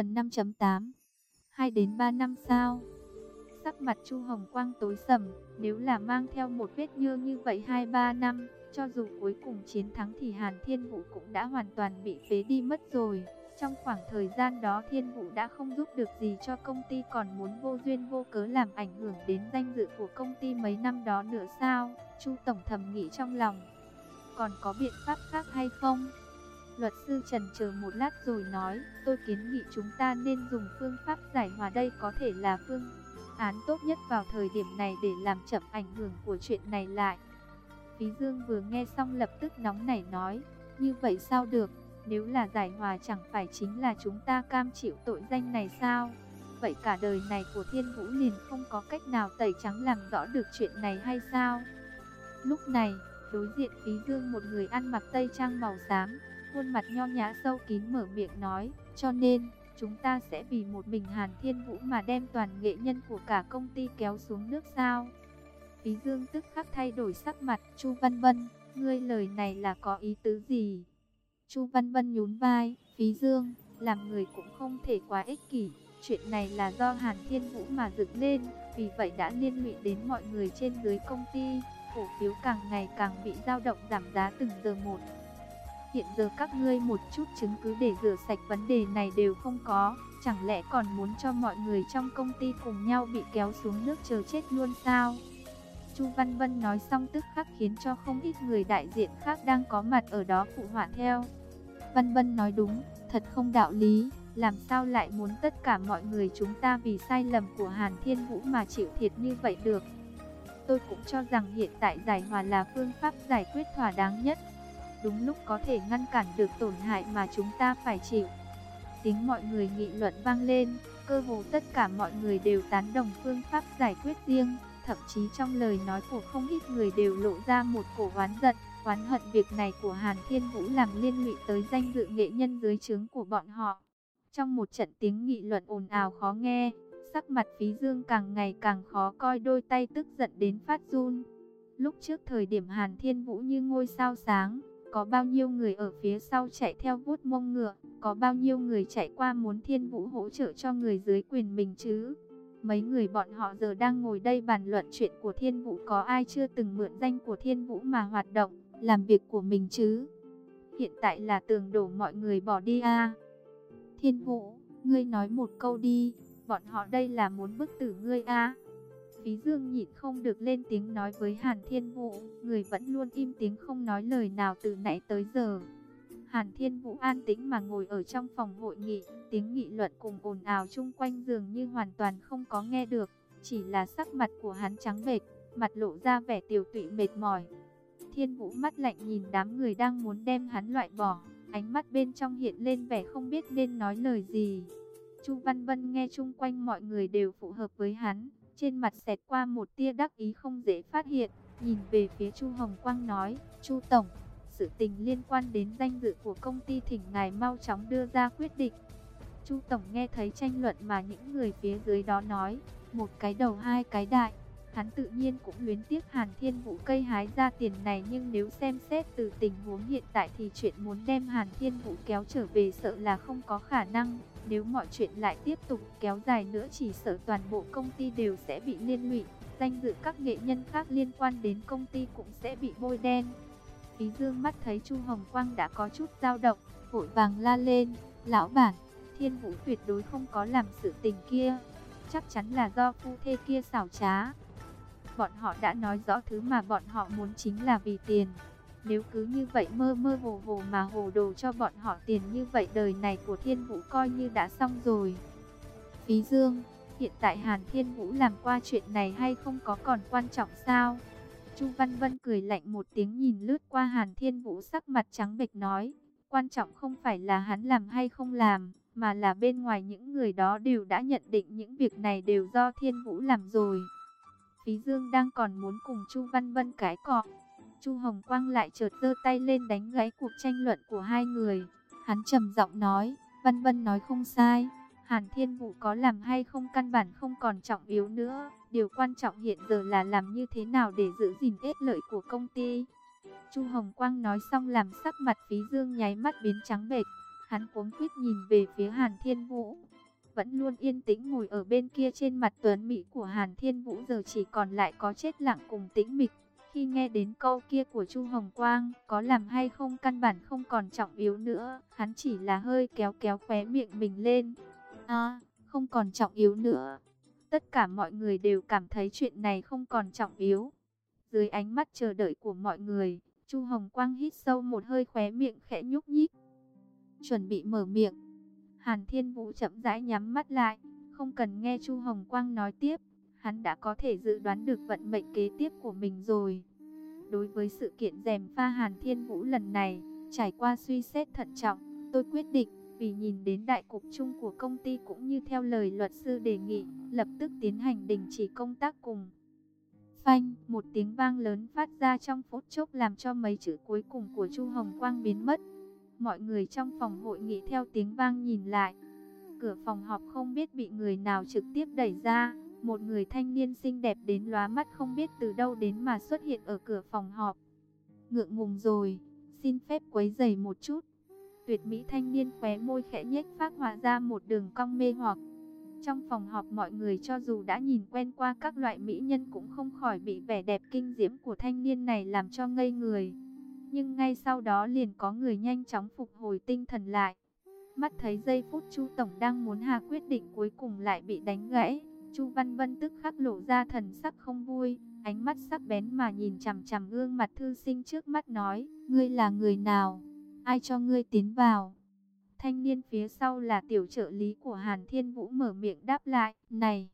Phần 5.8 2 đến 3 năm sau Sắc mặt Chu Hồng Quang tối sầm, Nếu là mang theo một vết nhơ như vậy 2-3 năm, Cho dù cuối cùng chiến thắng thì Hàn Thiên Vũ cũng đã hoàn toàn bị phế đi mất rồi. Trong khoảng thời gian đó Thiên Vũ đã không giúp được gì cho công ty Còn muốn vô duyên vô cớ làm ảnh hưởng đến danh dự của công ty mấy năm đó nữa sao? Chu Tổng thầm nghĩ trong lòng. Còn có biện pháp khác hay không? Luật sư trần chờ một lát rồi nói, tôi kiến nghị chúng ta nên dùng phương pháp giải hòa đây có thể là phương án tốt nhất vào thời điểm này để làm chậm ảnh hưởng của chuyện này lại. Phí Dương vừa nghe xong lập tức nóng nảy nói, như vậy sao được, nếu là giải hòa chẳng phải chính là chúng ta cam chịu tội danh này sao? Vậy cả đời này của Thiên Vũ liền không có cách nào tẩy trắng làm rõ được chuyện này hay sao? Lúc này, đối diện Phí Dương một người ăn mặc tây trang màu xám, khuôn mặt nho nhã sâu kín mở miệng nói, cho nên, chúng ta sẽ vì một mình Hàn Thiên Vũ mà đem toàn nghệ nhân của cả công ty kéo xuống nước sao. Phí Dương tức khắc thay đổi sắc mặt, Chu Văn Vân, ngươi lời này là có ý tứ gì? Chu Văn Vân nhún vai, Phí Dương, làm người cũng không thể quá ích kỷ, chuyện này là do Hàn Thiên Vũ mà dựng lên, vì vậy đã liên lụy đến mọi người trên dưới công ty, cổ phiếu càng ngày càng bị dao động giảm giá từng giờ một. Hiện giờ các ngươi một chút chứng cứ để rửa sạch vấn đề này đều không có, chẳng lẽ còn muốn cho mọi người trong công ty cùng nhau bị kéo xuống nước chờ chết luôn sao? Chu Văn Vân nói xong tức khắc khiến cho không ít người đại diện khác đang có mặt ở đó phụ họa theo. Văn Vân nói đúng, thật không đạo lý, làm sao lại muốn tất cả mọi người chúng ta vì sai lầm của Hàn Thiên Vũ mà chịu thiệt như vậy được. Tôi cũng cho rằng hiện tại giải hòa là phương pháp giải quyết thỏa đáng nhất đúng lúc có thể ngăn cản được tổn hại mà chúng ta phải chịu. Tiếng mọi người nghị luận vang lên, cơ hồ tất cả mọi người đều tán đồng phương pháp giải quyết riêng, thậm chí trong lời nói của không ít người đều lộ ra một cổ oán giận, oán hận việc này của Hàn Thiên Vũ làm liên lụy tới danh dự nghệ nhân dưới trướng của bọn họ. Trong một trận tiếng nghị luận ồn ào khó nghe, sắc mặt phí dương càng ngày càng khó coi đôi tay tức giận đến phát run. Lúc trước thời điểm Hàn Thiên Vũ như ngôi sao sáng, có bao nhiêu người ở phía sau chạy theo vuốt mông ngựa, có bao nhiêu người chạy qua muốn thiên vũ hỗ trợ cho người dưới quyền mình chứ. Mấy người bọn họ giờ đang ngồi đây bàn luận chuyện của thiên vũ có ai chưa từng mượn danh của thiên vũ mà hoạt động, làm việc của mình chứ. Hiện tại là tường đổ mọi người bỏ đi à. Thiên vũ, ngươi nói một câu đi, bọn họ đây là muốn bức tử ngươi à. Phí Dương nhịn không được lên tiếng nói với Hàn Thiên Vũ, người vẫn luôn im tiếng không nói lời nào từ nãy tới giờ. Hàn Thiên Vũ an tĩnh mà ngồi ở trong phòng hội nghị, tiếng nghị luận cùng ồn ào chung quanh dường như hoàn toàn không có nghe được, chỉ là sắc mặt của hắn trắng bệch, mặt lộ ra vẻ tiểu tụy mệt mỏi. Thiên Vũ mắt lạnh nhìn đám người đang muốn đem hắn loại bỏ, ánh mắt bên trong hiện lên vẻ không biết nên nói lời gì. Chu Văn Vân nghe chung quanh mọi người đều phù hợp với hắn, trên mặt xẹt qua một tia đắc ý không dễ phát hiện, nhìn về phía Chu Hồng Quang nói, Chu Tổng, sự tình liên quan đến danh dự của công ty thỉnh ngài mau chóng đưa ra quyết định. Chu Tổng nghe thấy tranh luận mà những người phía dưới đó nói, một cái đầu hai cái đại. Hắn tự nhiên cũng luyến tiếc Hàn Thiên Vũ cây hái ra tiền này nhưng nếu xem xét từ tình huống hiện tại thì chuyện muốn đem Hàn Thiên Vũ kéo trở về sợ là không có khả năng. Nếu mọi chuyện lại tiếp tục kéo dài nữa chỉ sợ toàn bộ công ty đều sẽ bị liên lụy, danh dự các nghệ nhân khác liên quan đến công ty cũng sẽ bị bôi đen. Phí Dương mắt thấy Chu Hồng Quang đã có chút dao động, vội vàng la lên, "Lão bản, Thiên Vũ tuyệt đối không có làm sự tình kia, chắc chắn là do phu thê kia xảo trá." Bọn họ đã nói rõ thứ mà bọn họ muốn chính là vì tiền. Nếu cứ như vậy mơ mơ hồ hồ mà hồ đồ cho bọn họ tiền như vậy đời này của Thiên Vũ coi như đã xong rồi. Phí Dương, hiện tại Hàn Thiên Vũ làm qua chuyện này hay không có còn quan trọng sao? Chu Văn Vân cười lạnh một tiếng nhìn lướt qua Hàn Thiên Vũ sắc mặt trắng bệch nói, quan trọng không phải là hắn làm hay không làm, mà là bên ngoài những người đó đều đã nhận định những việc này đều do Thiên Vũ làm rồi. Phí Dương đang còn muốn cùng Chu Văn Vân cái cọ. Chu Hồng Quang lại chợt giơ tay lên đánh gãy cuộc tranh luận của hai người. Hắn trầm giọng nói, "Vân Vân nói không sai. Hàn Thiên Vũ có làm hay không căn bản không còn trọng yếu nữa. Điều quan trọng hiện giờ là làm như thế nào để giữ gìn ích lợi của công ty. Chu Hồng Quang nói xong làm sắc mặt Phí Dương nháy mắt biến trắng bệch. Hắn cuống quýt nhìn về phía Hàn Thiên Vũ. Vẫn luôn yên tĩnh ngồi ở bên kia trên mặt tuấn mỹ của Hàn Thiên Vũ giờ chỉ còn lại có chết lặng cùng tĩnh mịch. Khi nghe đến câu kia của Chu Hồng Quang, có làm hay không căn bản không còn trọng yếu nữa, hắn chỉ là hơi kéo kéo khóe miệng mình lên. À, không còn trọng yếu nữa. Tất cả mọi người đều cảm thấy chuyện này không còn trọng yếu. Dưới ánh mắt chờ đợi của mọi người, Chu Hồng Quang hít sâu một hơi khóe miệng khẽ nhúc nhích. Chuẩn bị mở miệng. Hàn Thiên Vũ chậm rãi nhắm mắt lại, không cần nghe Chu Hồng Quang nói tiếp, hắn đã có thể dự đoán được vận mệnh kế tiếp của mình rồi. Đối với sự kiện rèm pha Hàn Thiên Vũ lần này, trải qua suy xét thận trọng, tôi quyết định, vì nhìn đến đại cục chung của công ty cũng như theo lời luật sư đề nghị, lập tức tiến hành đình chỉ công tác cùng. Phanh, một tiếng vang lớn phát ra trong phút chốc làm cho mấy chữ cuối cùng của Chu Hồng Quang biến mất. Mọi người trong phòng hội nghị theo tiếng vang nhìn lại. Cửa phòng họp không biết bị người nào trực tiếp đẩy ra. Một người thanh niên xinh đẹp đến lóa mắt không biết từ đâu đến mà xuất hiện ở cửa phòng họp. Ngượng ngùng rồi, xin phép quấy giày một chút. Tuyệt mỹ thanh niên khóe môi khẽ nhếch phát họa ra một đường cong mê hoặc. Trong phòng họp mọi người cho dù đã nhìn quen qua các loại mỹ nhân cũng không khỏi bị vẻ đẹp kinh diễm của thanh niên này làm cho ngây người. Nhưng ngay sau đó liền có người nhanh chóng phục hồi tinh thần lại. Mắt thấy giây phút Chu Tổng đang muốn hạ quyết định cuối cùng lại bị đánh gãy. Chu Văn Vân tức khắc lộ ra thần sắc không vui, ánh mắt sắc bén mà nhìn chằm chằm gương mặt thư sinh trước mắt nói, ngươi là người nào? Ai cho ngươi tiến vào? Thanh niên phía sau là tiểu trợ lý của Hàn Thiên Vũ mở miệng đáp lại, này!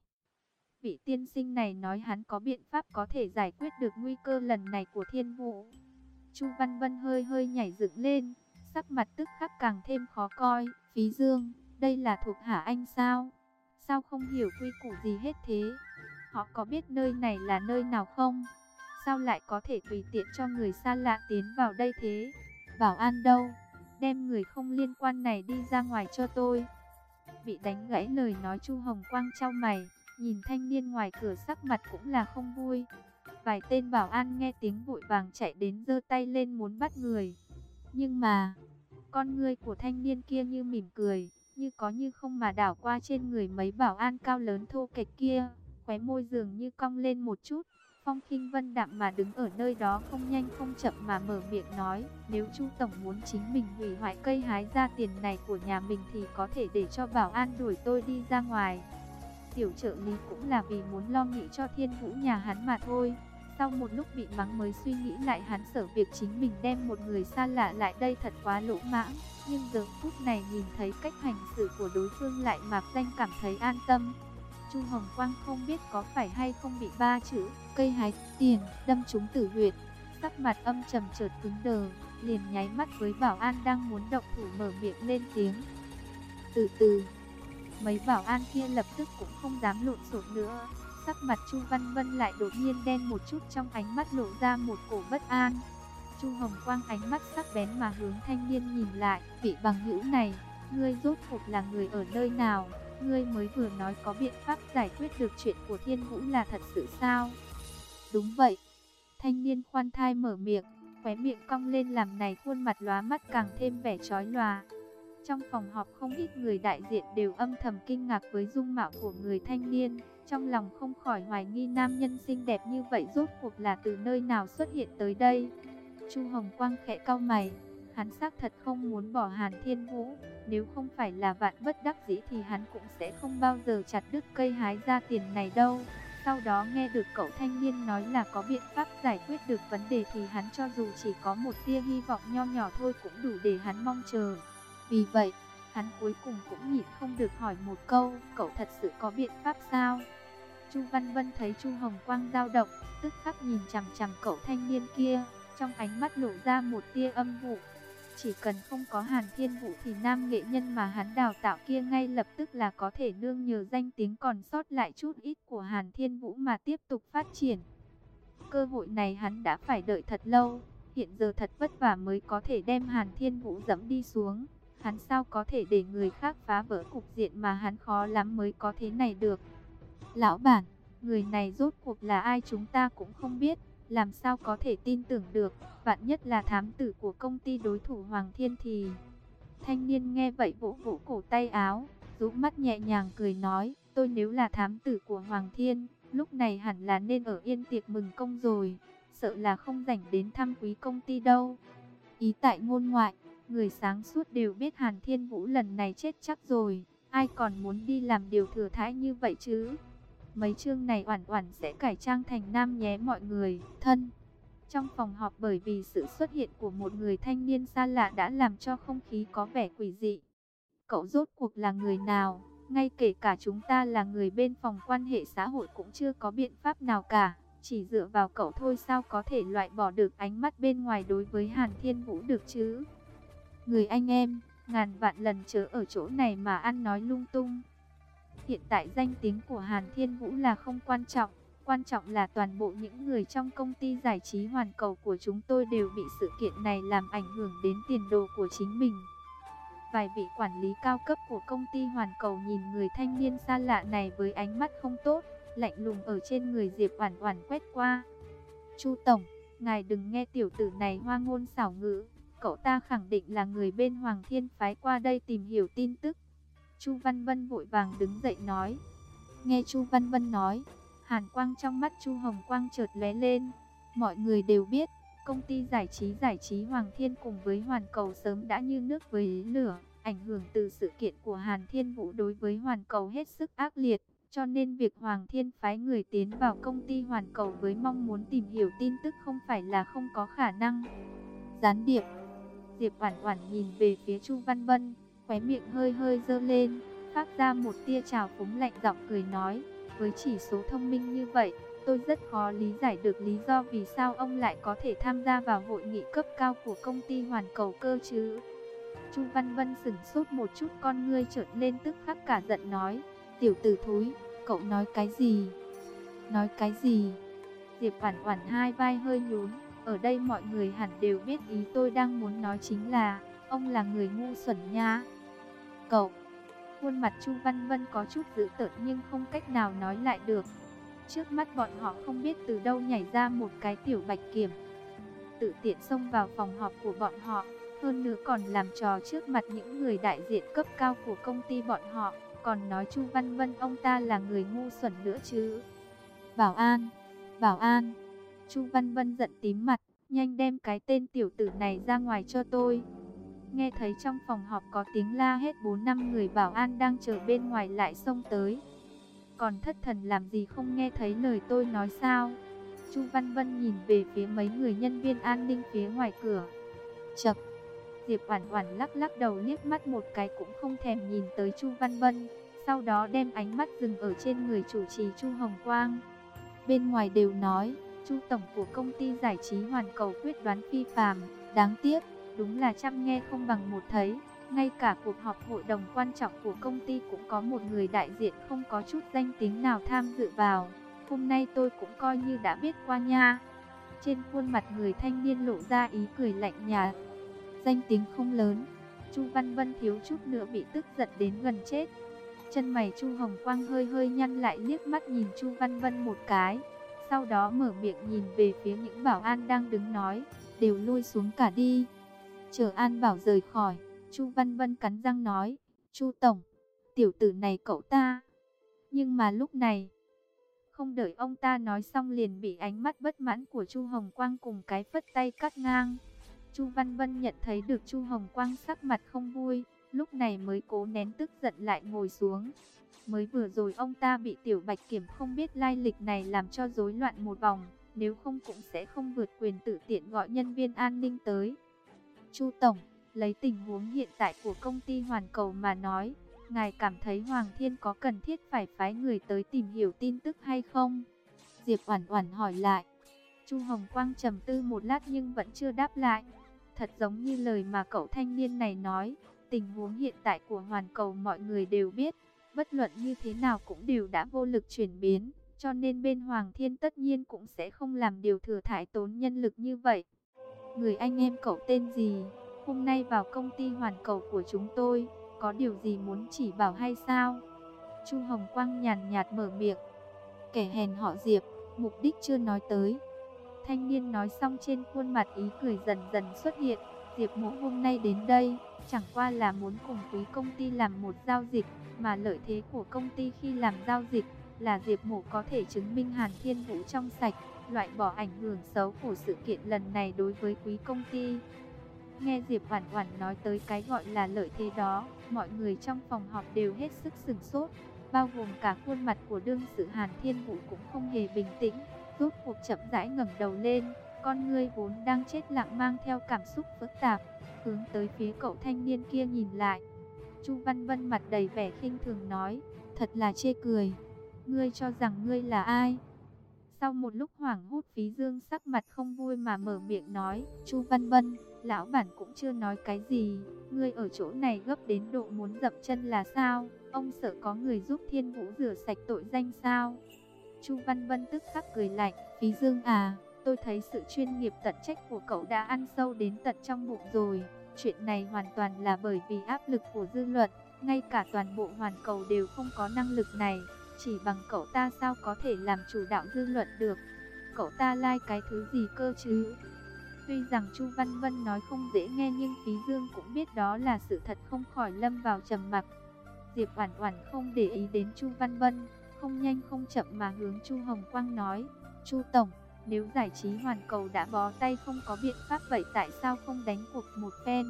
Vị tiên sinh này nói hắn có biện pháp có thể giải quyết được nguy cơ lần này của Thiên Vũ. Chu Văn Vân hơi hơi nhảy dựng lên, sắc mặt tức khắc càng thêm khó coi. Phí Dương, đây là thuộc hạ anh sao? Sao không hiểu quy củ gì hết thế? Họ có biết nơi này là nơi nào không? Sao lại có thể tùy tiện cho người xa lạ tiến vào đây thế? Bảo an đâu? Đem người không liên quan này đi ra ngoài cho tôi. Bị đánh gãy lời nói Chu Hồng Quang trao mày, nhìn thanh niên ngoài cửa sắc mặt cũng là không vui. Vài tên bảo an nghe tiếng vội vàng chạy đến giơ tay lên muốn bắt người. Nhưng mà, con ngươi của thanh niên kia như mỉm cười, như có như không mà đảo qua trên người mấy bảo an cao lớn thô kệch kia, khóe môi dường như cong lên một chút. Phong Kinh Vân đạm mà đứng ở nơi đó không nhanh không chậm mà mở miệng nói, nếu Chu tổng muốn chính mình hủy hoại cây hái ra tiền này của nhà mình thì có thể để cho bảo an đuổi tôi đi ra ngoài. Tiểu trợ lý cũng là vì muốn lo nghĩ cho Thiên Vũ nhà hắn mà thôi. Sau một lúc bị mắng mới suy nghĩ lại hắn sở việc chính mình đem một người xa lạ lại đây thật quá lỗ mãng. Nhưng giờ phút này nhìn thấy cách hành xử của đối phương lại mạc danh cảm thấy an tâm. Chu Hồng Quang không biết có phải hay không bị ba chữ cây hái tiền đâm trúng tử huyệt. Sắc mặt âm trầm chợt cứng đờ, liền nháy mắt với bảo an đang muốn động thủ mở miệng lên tiếng. Từ từ, mấy bảo an kia lập tức cũng không dám lộn xộn nữa. Sắc mặt Chu Văn Vân lại đột nhiên đen một chút trong ánh mắt lộ ra một cổ bất an. Chu Hồng Quang ánh mắt sắc bén mà hướng thanh niên nhìn lại, vị bằng hữu này, ngươi rốt cuộc là người ở nơi nào? Ngươi mới vừa nói có biện pháp giải quyết được chuyện của Thiên Vũ là thật sự sao? Đúng vậy. Thanh niên khoan thai mở miệng, khóe miệng cong lên làm này khuôn mặt lóa mắt càng thêm vẻ chói lòa. Trong phòng họp không ít người đại diện đều âm thầm kinh ngạc với dung mạo của người thanh niên. Trong lòng không khỏi hoài nghi nam nhân xinh đẹp như vậy rốt cuộc là từ nơi nào xuất hiện tới đây. Chu Hồng Quang khẽ cau mày, hắn xác thật không muốn bỏ Hàn Thiên Vũ, nếu không phải là vạn bất đắc dĩ thì hắn cũng sẽ không bao giờ chặt đứt cây hái ra tiền này đâu. Sau đó nghe được cậu thanh niên nói là có biện pháp giải quyết được vấn đề thì hắn cho dù chỉ có một tia hy vọng nho nhỏ thôi cũng đủ để hắn mong chờ. Vì vậy, hắn cuối cùng cũng nhịn không được hỏi một câu, cậu thật sự có biện pháp sao? Chu Văn Vân thấy Chu Hồng Quang dao động, tức khắc nhìn chằm chằm cậu thanh niên kia, trong ánh mắt lộ ra một tia âm vụ. Chỉ cần không có Hàn Thiên Vũ thì nam nghệ nhân mà hắn đào tạo kia ngay lập tức là có thể nương nhờ danh tiếng còn sót lại chút ít của Hàn Thiên Vũ mà tiếp tục phát triển. Cơ hội này hắn đã phải đợi thật lâu, hiện giờ thật vất vả mới có thể đem Hàn Thiên Vũ dẫm đi xuống. Hắn sao có thể để người khác phá vỡ cục diện mà hắn khó lắm mới có thế này được. Lão bản, người này rốt cuộc là ai chúng ta cũng không biết, làm sao có thể tin tưởng được, vạn nhất là thám tử của công ty đối thủ Hoàng Thiên thì... Thanh niên nghe vậy vỗ vỗ cổ tay áo, rũ mắt nhẹ nhàng cười nói, tôi nếu là thám tử của Hoàng Thiên, lúc này hẳn là nên ở yên tiệc mừng công rồi, sợ là không rảnh đến thăm quý công ty đâu. Ý tại ngôn ngoại, người sáng suốt đều biết Hàn Thiên Vũ lần này chết chắc rồi, ai còn muốn đi làm điều thừa thãi như vậy chứ? Mấy chương này oản oản sẽ cải trang thành nam nhé mọi người, thân. Trong phòng họp bởi vì sự xuất hiện của một người thanh niên xa lạ đã làm cho không khí có vẻ quỷ dị. Cậu rốt cuộc là người nào? Ngay kể cả chúng ta là người bên phòng quan hệ xã hội cũng chưa có biện pháp nào cả. Chỉ dựa vào cậu thôi sao có thể loại bỏ được ánh mắt bên ngoài đối với Hàn Thiên Vũ được chứ? Người anh em, ngàn vạn lần chớ ở chỗ này mà ăn nói lung tung. Hiện tại danh tiếng của Hàn Thiên Vũ là không quan trọng, quan trọng là toàn bộ những người trong công ty giải trí hoàn cầu của chúng tôi đều bị sự kiện này làm ảnh hưởng đến tiền đồ của chính mình. Vài vị quản lý cao cấp của công ty hoàn cầu nhìn người thanh niên xa lạ này với ánh mắt không tốt, lạnh lùng ở trên người Diệp Oản Oản quét qua. "Chu tổng, ngài đừng nghe tiểu tử này hoa ngôn xảo ngữ, cậu ta khẳng định là người bên Hoàng Thiên phái qua đây tìm hiểu tin tức." Chu Văn Vân vội vàng đứng dậy nói. Nghe Chu Văn Vân nói, hàn quang trong mắt Chu Hồng Quang chợt lóe lên. Mọi người đều biết, công ty giải trí giải trí Hoàng Thiên cùng với Hoàn Cầu sớm đã như nước với lửa, ảnh hưởng từ sự kiện của Hàn Thiên Vũ đối với Hoàn Cầu hết sức ác liệt, cho nên việc Hoàng Thiên phái người tiến vào công ty Hoàn Cầu với mong muốn tìm hiểu tin tức không phải là không có khả năng. Gián điệp Diệp Oản Oản nhìn về phía Chu Văn Vân, khóe miệng hơi hơi dơ lên, phát ra một tia trào phúng lạnh giọng cười nói, với chỉ số thông minh như vậy, tôi rất khó lý giải được lý do vì sao ông lại có thể tham gia vào hội nghị cấp cao của công ty Hoàn Cầu cơ chứ. Chu Văn Vân sửng sốt một chút con ngươi trợn lên tức khắc cả giận nói, tiểu tử thúi, cậu nói cái gì? Nói cái gì? Diệp Oản Oản hai vai hơi nhún, ở đây mọi người hẳn đều biết ý tôi đang muốn nói chính là, ông là người ngu xuẩn nha. Cậu, khuôn mặt Chu Văn Vân có chút dữ tợn nhưng không cách nào nói lại được. Trước mắt bọn họ không biết từ đâu nhảy ra một cái tiểu bạch kiểm. Tự tiện xông vào phòng họp của bọn họ, hơn nữa còn làm trò trước mặt những người đại diện cấp cao của công ty bọn họ, còn nói Chu Văn Vân ông ta là người ngu xuẩn nữa chứ. Bảo an, bảo an, Chu Văn Vân giận tím mặt, nhanh đem cái tên tiểu tử này ra ngoài cho tôi. Nghe thấy trong phòng họp có tiếng la hết 4 năm người bảo an đang chờ bên ngoài lại xông tới. Còn thất thần làm gì không nghe thấy lời tôi nói sao? Chu Văn Vân nhìn về phía mấy người nhân viên an ninh phía ngoài cửa. Chật, Diệp Oản Oản lắc lắc đầu liếc mắt một cái cũng không thèm nhìn tới Chu Văn Vân, sau đó đem ánh mắt dừng ở trên người chủ trì Chu Hồng Quang. Bên ngoài đều nói, Chu tổng của công ty giải trí Hoàn Cầu quyết đoán phi phàm, đáng tiếc đúng là chăm nghe không bằng một thấy. Ngay cả cuộc họp hội đồng quan trọng của công ty cũng có một người đại diện không có chút danh tiếng nào tham dự vào. Hôm nay tôi cũng coi như đã biết qua nha. Trên khuôn mặt người thanh niên lộ ra ý cười lạnh nhạt. Danh tiếng không lớn. Chu Văn Vân thiếu chút nữa bị tức giận đến gần chết. Chân mày Chu Hồng Quang hơi hơi nhăn lại liếc mắt nhìn Chu Văn Vân một cái. Sau đó mở miệng nhìn về phía những bảo an đang đứng nói. Đều lui xuống cả đi. Chờ An Bảo rời khỏi, Chu Văn Vân cắn răng nói, Chu Tổng, tiểu tử này cậu ta. Nhưng mà lúc này, không đợi ông ta nói xong liền bị ánh mắt bất mãn của Chu Hồng Quang cùng cái phất tay cắt ngang. Chu Văn Vân nhận thấy được Chu Hồng Quang sắc mặt không vui, lúc này mới cố nén tức giận lại ngồi xuống. Mới vừa rồi ông ta bị tiểu bạch kiểm không biết lai lịch này làm cho rối loạn một vòng, nếu không cũng sẽ không vượt quyền tự tiện gọi nhân viên an ninh tới. Chu Tổng, lấy tình huống hiện tại của công ty Hoàn Cầu mà nói, ngài cảm thấy Hoàng Thiên có cần thiết phải phái người tới tìm hiểu tin tức hay không? Diệp Oản Oản hỏi lại. Chu Hồng Quang trầm tư một lát nhưng vẫn chưa đáp lại. Thật giống như lời mà cậu thanh niên này nói, tình huống hiện tại của Hoàn Cầu mọi người đều biết, bất luận như thế nào cũng đều đã vô lực chuyển biến, cho nên bên Hoàng Thiên tất nhiên cũng sẽ không làm điều thừa thải tốn nhân lực như vậy. Người anh em cậu tên gì? Hôm nay vào công ty hoàn cầu của chúng tôi, có điều gì muốn chỉ bảo hay sao? Chu Hồng Quang nhàn nhạt mở miệng. Kẻ hèn họ Diệp, mục đích chưa nói tới. Thanh niên nói xong trên khuôn mặt ý cười dần dần xuất hiện, Diệp Mỗ hôm nay đến đây, chẳng qua là muốn cùng quý công ty làm một giao dịch, mà lợi thế của công ty khi làm giao dịch là Diệp Mộ có thể chứng minh Hàn Thiên Vũ trong sạch, loại bỏ ảnh hưởng xấu của sự kiện lần này đối với quý công ty. Nghe Diệp hoàn hoàn nói tới cái gọi là lợi thế đó, mọi người trong phòng họp đều hết sức sừng sốt, bao gồm cả khuôn mặt của đương sự Hàn Thiên Vũ cũng không hề bình tĩnh, rốt cuộc chậm rãi ngẩng đầu lên, con ngươi vốn đang chết lặng mang theo cảm xúc phức tạp, hướng tới phía cậu thanh niên kia nhìn lại. Chu Văn Vân mặt đầy vẻ khinh thường nói, thật là chê cười. Ngươi cho rằng ngươi là ai? Sau một lúc hoảng hốt phí dương sắc mặt không vui mà mở miệng nói, Chu Văn Vân, lão bản cũng chưa nói cái gì, ngươi ở chỗ này gấp đến độ muốn dập chân là sao? Ông sợ có người giúp Thiên Vũ rửa sạch tội danh sao? Chu Văn Vân tức khắc cười lạnh, phí dương à, tôi thấy sự chuyên nghiệp tận trách của cậu đã ăn sâu đến tận trong bụng rồi. Chuyện này hoàn toàn là bởi vì áp lực của dư luận, ngay cả toàn bộ hoàn cầu đều không có năng lực này. Chỉ bằng cậu ta sao có thể làm chủ đạo dư luận được? Cậu ta lai like cái thứ gì cơ chứ? Tuy rằng Chu Văn Vân nói không dễ nghe nhưng Phí Dương cũng biết đó là sự thật không khỏi lâm vào trầm mặc. Diệp Oản Oản không để ý đến Chu Văn Vân, không nhanh không chậm mà hướng Chu Hồng Quang nói, "Chu tổng, nếu giải trí hoàn cầu đã bó tay không có biện pháp vậy tại sao không đánh cuộc một phen?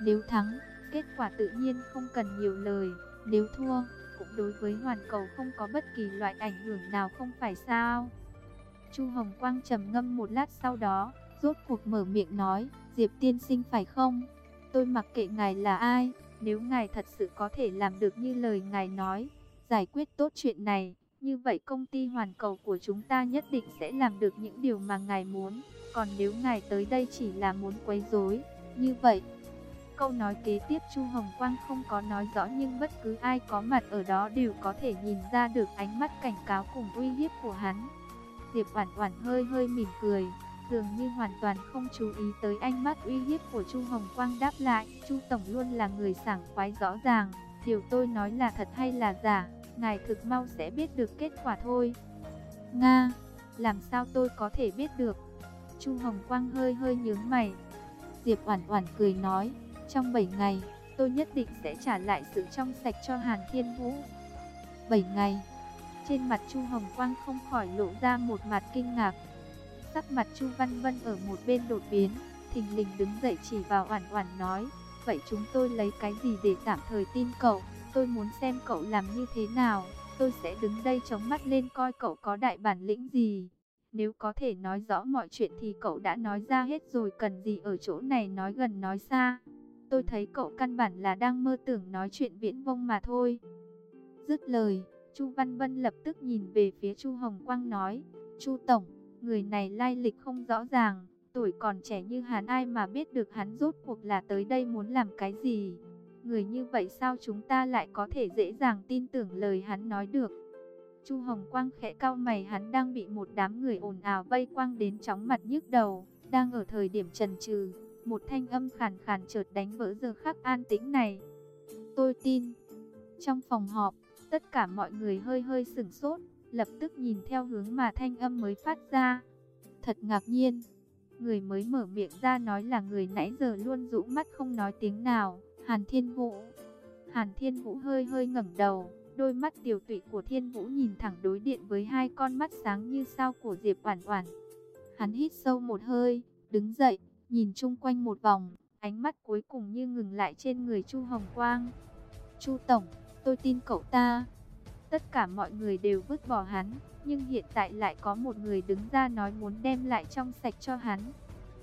Nếu thắng, kết quả tự nhiên không cần nhiều lời, nếu thua, cũng đối với hoàn cầu không có bất kỳ loại ảnh hưởng nào không phải sao? Chu Hồng Quang trầm ngâm một lát sau đó, rốt cuộc mở miệng nói, Diệp tiên sinh phải không? Tôi mặc kệ ngài là ai, nếu ngài thật sự có thể làm được như lời ngài nói, giải quyết tốt chuyện này, như vậy công ty hoàn cầu của chúng ta nhất định sẽ làm được những điều mà ngài muốn. Còn nếu ngài tới đây chỉ là muốn quấy rối, như vậy Câu nói kế tiếp Chu Hồng Quang không có nói rõ nhưng bất cứ ai có mặt ở đó đều có thể nhìn ra được ánh mắt cảnh cáo cùng uy hiếp của hắn. Diệp Oản Oản hơi hơi mỉm cười, dường như hoàn toàn không chú ý tới ánh mắt uy hiếp của Chu Hồng Quang đáp lại, Chu tổng luôn là người sảng khoái rõ ràng, điều tôi nói là thật hay là giả, ngài thực mau sẽ biết được kết quả thôi. Nga, làm sao tôi có thể biết được? Chu Hồng Quang hơi hơi nhướng mày. Diệp Oản Oản cười nói, trong 7 ngày, tôi nhất định sẽ trả lại sự trong sạch cho Hàn Thiên Vũ. 7 ngày. Trên mặt Chu Hồng Quang không khỏi lộ ra một mặt kinh ngạc. Sắc mặt Chu Văn Vân ở một bên đột biến, thình lình đứng dậy chỉ vào Oản Oản nói, "Vậy chúng tôi lấy cái gì để tạm thời tin cậu? Tôi muốn xem cậu làm như thế nào, tôi sẽ đứng đây chống mắt lên coi cậu có đại bản lĩnh gì." Nếu có thể nói rõ mọi chuyện thì cậu đã nói ra hết rồi cần gì ở chỗ này nói gần nói xa. Tôi thấy cậu căn bản là đang mơ tưởng nói chuyện viễn vông mà thôi. Dứt lời, Chu Văn Vân lập tức nhìn về phía Chu Hồng Quang nói, Chu Tổng, người này lai lịch không rõ ràng, tuổi còn trẻ như hắn ai mà biết được hắn rốt cuộc là tới đây muốn làm cái gì. Người như vậy sao chúng ta lại có thể dễ dàng tin tưởng lời hắn nói được. Chu Hồng Quang khẽ cau mày hắn đang bị một đám người ồn ào vây quang đến chóng mặt nhức đầu, đang ở thời điểm trần trừ một thanh âm khàn khàn chợt đánh vỡ giờ khắc an tĩnh này. Tôi tin. Trong phòng họp, tất cả mọi người hơi hơi sửng sốt, lập tức nhìn theo hướng mà thanh âm mới phát ra. Thật ngạc nhiên. Người mới mở miệng ra nói là người nãy giờ luôn rũ mắt không nói tiếng nào, Hàn Thiên Vũ. Hàn Thiên Vũ hơi hơi ngẩng đầu, đôi mắt tiểu tụy của Thiên Vũ nhìn thẳng đối điện với hai con mắt sáng như sao của Diệp Oản Oản. Hắn hít sâu một hơi, đứng dậy, nhìn chung quanh một vòng, ánh mắt cuối cùng như ngừng lại trên người Chu Hồng Quang. Chu Tổng, tôi tin cậu ta. Tất cả mọi người đều vứt bỏ hắn, nhưng hiện tại lại có một người đứng ra nói muốn đem lại trong sạch cho hắn.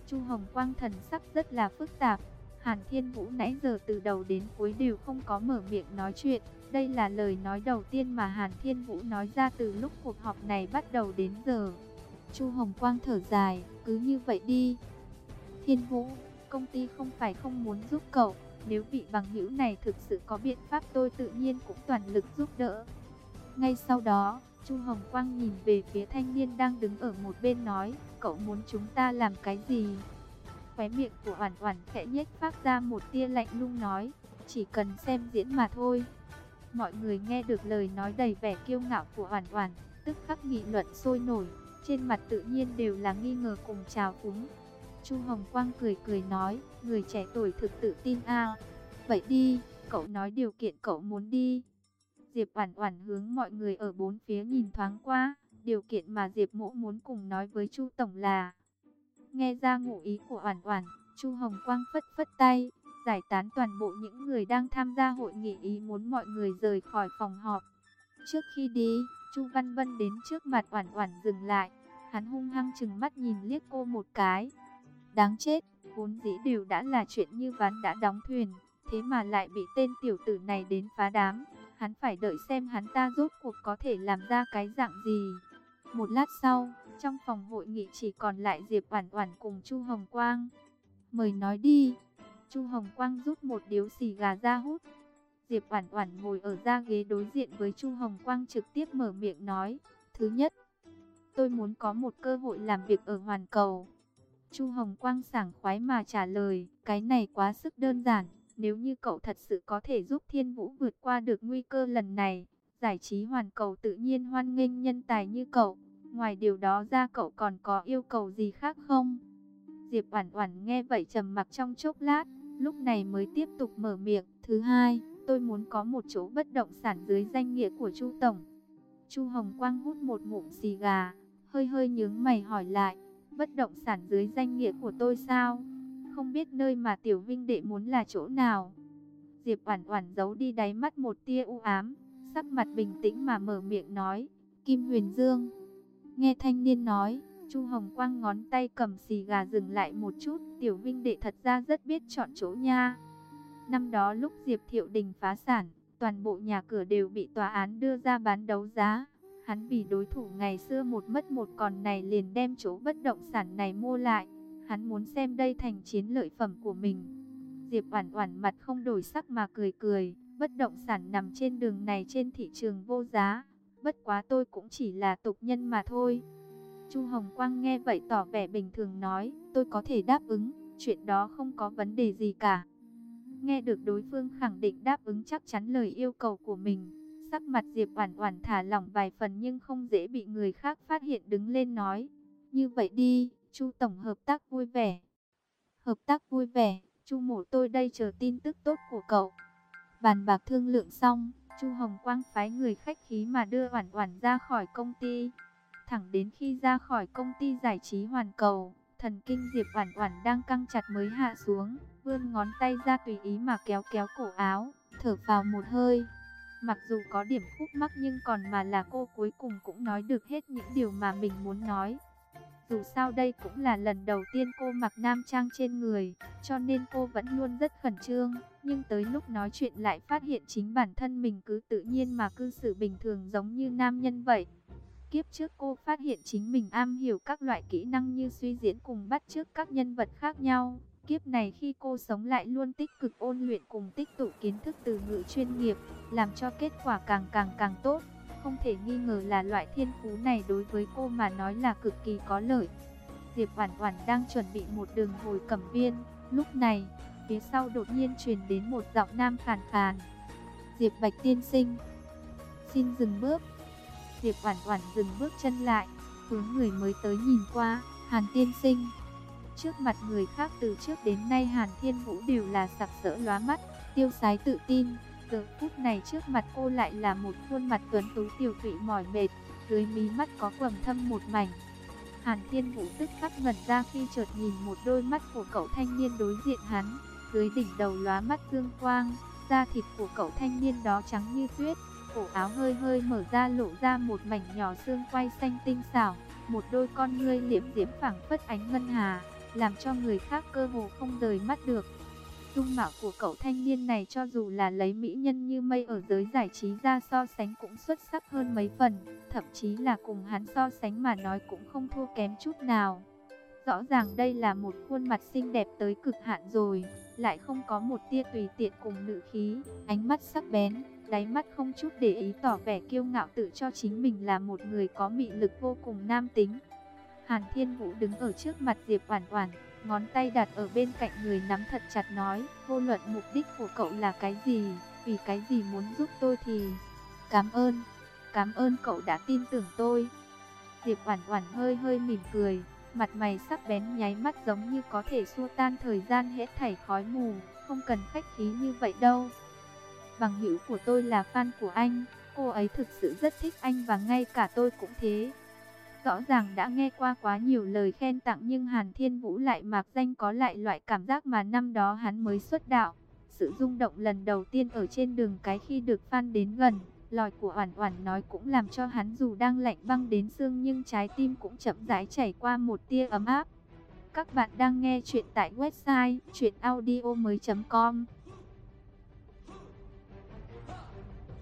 Chu Hồng Quang thần sắc rất là phức tạp. Hàn Thiên Vũ nãy giờ từ đầu đến cuối đều không có mở miệng nói chuyện. Đây là lời nói đầu tiên mà Hàn Thiên Vũ nói ra từ lúc cuộc họp này bắt đầu đến giờ. Chu Hồng Quang thở dài, cứ như vậy đi, Thiên Vũ, công ty không phải không muốn giúp cậu, nếu vị bằng hữu này thực sự có biện pháp tôi tự nhiên cũng toàn lực giúp đỡ. Ngay sau đó, Chu Hồng Quang nhìn về phía thanh niên đang đứng ở một bên nói, cậu muốn chúng ta làm cái gì? Khóe miệng của Hoàn Hoàn khẽ nhếch phát ra một tia lạnh lùng nói, chỉ cần xem diễn mà thôi. Mọi người nghe được lời nói đầy vẻ kiêu ngạo của Hoàn Hoàn, tức khắc nghị luận sôi nổi, trên mặt tự nhiên đều là nghi ngờ cùng trào phúng. Chu Hồng Quang cười cười nói, người trẻ tuổi thực tự tin a. Vậy đi, cậu nói điều kiện cậu muốn đi. Diệp Oản Oản hướng mọi người ở bốn phía nhìn thoáng qua, điều kiện mà Diệp Mộ muốn cùng nói với Chu tổng là. Nghe ra ngụ ý của Oản Oản, Chu Hồng Quang phất phất tay, giải tán toàn bộ những người đang tham gia hội nghị ý muốn mọi người rời khỏi phòng họp. Trước khi đi, Chu Văn Vân đến trước mặt Oản Oản dừng lại, hắn hung hăng chừng mắt nhìn liếc cô một cái. Đáng chết, vốn dĩ đều đã là chuyện như ván đã đóng thuyền, thế mà lại bị tên tiểu tử này đến phá đám. Hắn phải đợi xem hắn ta rốt cuộc có thể làm ra cái dạng gì. Một lát sau, trong phòng hội nghị chỉ còn lại Diệp Oản Oản cùng Chu Hồng Quang. "Mời nói đi." Chu Hồng Quang rút một điếu xì gà ra hút. Diệp Oản Oản ngồi ở ra ghế đối diện với Chu Hồng Quang trực tiếp mở miệng nói, "Thứ nhất, tôi muốn có một cơ hội làm việc ở Hoàn Cầu." Chu Hồng Quang sảng khoái mà trả lời, "Cái này quá sức đơn giản, nếu như cậu thật sự có thể giúp Thiên Vũ vượt qua được nguy cơ lần này, giải trí Hoàn Cầu tự nhiên hoan nghênh nhân tài như cậu." Ngoài điều đó ra cậu còn có yêu cầu gì khác không? Diệp Oản Oản nghe vậy trầm mặc trong chốc lát, lúc này mới tiếp tục mở miệng, "Thứ hai, tôi muốn có một chỗ bất động sản dưới danh nghĩa của Chu tổng." Chu Hồng Quang hút một ngụm xì gà, hơi hơi nhướng mày hỏi lại, "Bất động sản dưới danh nghĩa của tôi sao? Không biết nơi mà Tiểu Vinh đệ muốn là chỗ nào?" Diệp Oản Oản giấu đi đáy mắt một tia u ám, sắc mặt bình tĩnh mà mở miệng nói, "Kim Huyền Dương." Nghe thanh niên nói, Chu Hồng Quang ngón tay cầm xì gà dừng lại một chút, Tiểu Vinh đệ thật ra rất biết chọn chỗ nha. Năm đó lúc Diệp Thiệu Đình phá sản, toàn bộ nhà cửa đều bị tòa án đưa ra bán đấu giá. Hắn vì đối thủ ngày xưa một mất một còn này liền đem chỗ bất động sản này mua lại. Hắn muốn xem đây thành chiến lợi phẩm của mình. Diệp Oản Oản mặt không đổi sắc mà cười cười, bất động sản nằm trên đường này trên thị trường vô giá, bất quá tôi cũng chỉ là tục nhân mà thôi. Chu Hồng Quang nghe vậy tỏ vẻ bình thường nói, tôi có thể đáp ứng, chuyện đó không có vấn đề gì cả. Nghe được đối phương khẳng định đáp ứng chắc chắn lời yêu cầu của mình, sắc mặt Diệp Oản Oản thả lỏng vài phần nhưng không dễ bị người khác phát hiện đứng lên nói, như vậy đi, Chu tổng hợp tác vui vẻ. Hợp tác vui vẻ, Chu mổ tôi đây chờ tin tức tốt của cậu. Bàn bạc thương lượng xong, Chu Hồng Quang phái người khách khí mà đưa Oản Oản ra khỏi công ty. Thẳng đến khi ra khỏi công ty giải trí Hoàn Cầu, thần kinh Diệp Oản Oản đang căng chặt mới hạ xuống, vươn ngón tay ra tùy ý mà kéo kéo cổ áo, thở phào một hơi. Mặc dù có điểm khúc mắc nhưng còn mà là cô cuối cùng cũng nói được hết những điều mà mình muốn nói. Dù sao đây cũng là lần đầu tiên cô mặc nam trang trên người, cho nên cô vẫn luôn rất khẩn trương. Nhưng tới lúc nói chuyện lại phát hiện chính bản thân mình cứ tự nhiên mà cư xử bình thường giống như nam nhân vậy. Kiếp trước cô phát hiện chính mình am hiểu các loại kỹ năng như suy diễn cùng bắt chước các nhân vật khác nhau. Kiếp này khi cô sống lại luôn tích cực ôn luyện cùng tích tụ kiến thức từ ngữ chuyên nghiệp, làm cho kết quả càng càng càng tốt. Không thể nghi ngờ là loại thiên phú này đối với cô mà nói là cực kỳ có lợi. Diệp Oản Oản đang chuẩn bị một đường hồi cẩm viên, lúc này, phía sau đột nhiên truyền đến một giọng nam khàn khàn. "Diệp Bạch tiên sinh, xin dừng bước." Diệp Oản Oản dừng bước chân lại, hướng người mới tới nhìn qua, "Hàn tiên sinh." Trước mặt người khác từ trước đến nay Hàn Thiên Vũ đều là sặc sỡ lóa mắt, tiêu sái tự tin, Giờ phút này trước mặt cô lại là một khuôn mặt tuấn tú tiểu tụy mỏi mệt, dưới mí mắt có quầng thâm một mảnh. Hàn Thiên Vũ tức khắc ngẩn ra khi chợt nhìn một đôi mắt của cậu thanh niên đối diện hắn, dưới đỉnh đầu lóa mắt dương quang, da thịt của cậu thanh niên đó trắng như tuyết, cổ áo hơi hơi mở ra lộ ra một mảnh nhỏ xương quay xanh tinh xảo, một đôi con ngươi liễm diễm phảng phất ánh ngân hà, làm cho người khác cơ hồ không rời mắt được. Dung mạo của cậu thanh niên này cho dù là lấy mỹ nhân như mây ở giới giải trí ra so sánh cũng xuất sắc hơn mấy phần, thậm chí là cùng hắn so sánh mà nói cũng không thua kém chút nào. Rõ ràng đây là một khuôn mặt xinh đẹp tới cực hạn rồi, lại không có một tia tùy tiện cùng nữ khí, ánh mắt sắc bén, đáy mắt không chút để ý tỏ vẻ kiêu ngạo tự cho chính mình là một người có mị lực vô cùng nam tính. Hàn Thiên Vũ đứng ở trước mặt Diệp Oản Oản, ngón tay đặt ở bên cạnh người nắm thật chặt nói, vô luận mục đích của cậu là cái gì, vì cái gì muốn giúp tôi thì... Cảm ơn, cảm ơn cậu đã tin tưởng tôi. Diệp Oản Oản hơi hơi mỉm cười, Mặt mày sắc bén nháy mắt giống như có thể xua tan thời gian hết thảy khói mù, không cần khách khí như vậy đâu. Bằng hữu của tôi là fan của anh, cô ấy thực sự rất thích anh và ngay cả tôi cũng thế. Rõ ràng đã nghe qua quá nhiều lời khen tặng nhưng Hàn Thiên Vũ lại mạc danh có lại loại cảm giác mà năm đó hắn mới xuất đạo. Sự rung động lần đầu tiên ở trên đường cái khi được fan đến gần, lòi của Oản Oản nói cũng làm cho hắn dù đang lạnh băng đến xương nhưng trái tim cũng chậm rãi chảy qua một tia ấm áp. Các bạn đang nghe chuyện tại website chuyenaudio.com